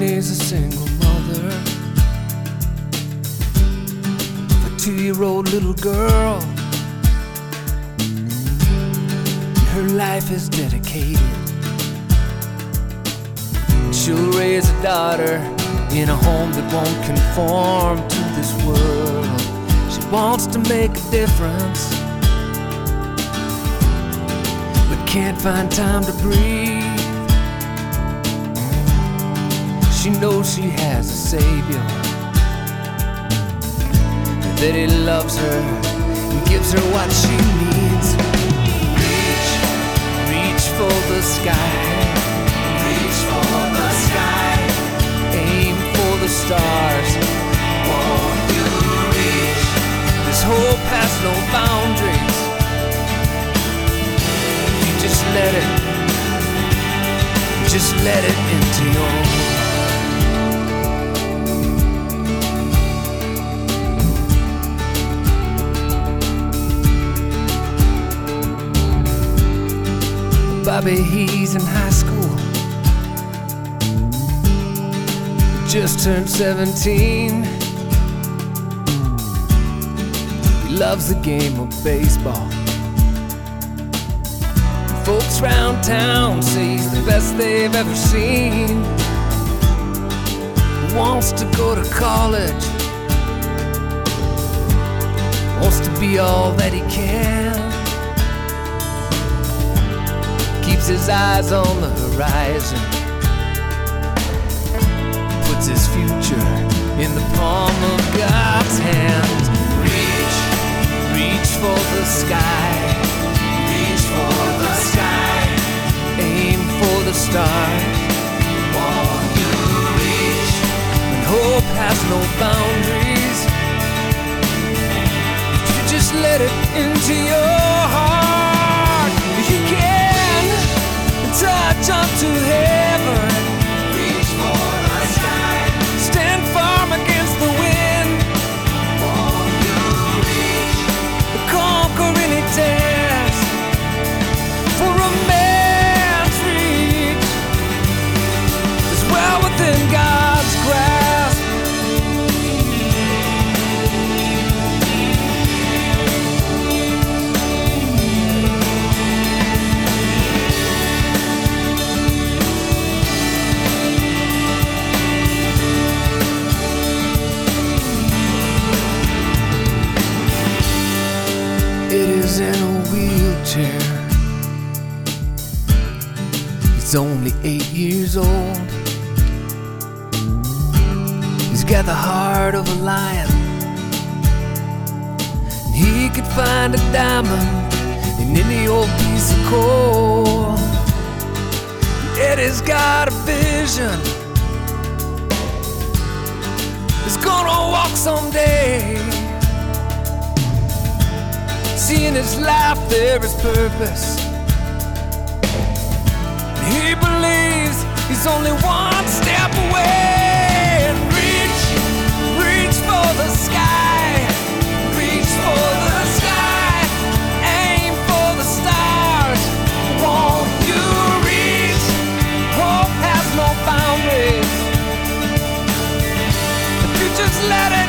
Jenny's a single mother of a two-year-old little girl. Her life is dedicated. She'll raise a daughter in a home that won't conform to this world. She wants to make a difference, but can't find time to breathe. She knows she has a savior, that he loves her and gives her what she needs. Reach, reach for the sky. Reach for the sky. Aim for the stars. Won't you reach? This hope has no boundaries. You just let it, just let it into your Bobby, he's in high school. Just turned 17. He loves the game of baseball. Folks round town say he's the best they've ever seen. Wants to go to college. Wants to be all that he can keeps his eyes on the horizon. Puts his future in the palm of God's hand. Reach, reach for the sky. Reach for the sky. Aim for the stars. Won't you reach? When hope has no boundaries. You just let it into your heart. Is in a wheelchair. He's only eight years old. He's got the heart of a lion. And he could find a diamond in any old piece of coal. Eddie's got a vision. He's gonna walk someday. see in his life there is purpose. He believes he's only one step away. Reach, reach for the sky, reach for the sky, aim for the stars. Won't you reach? Hope has no boundaries. If you just let it.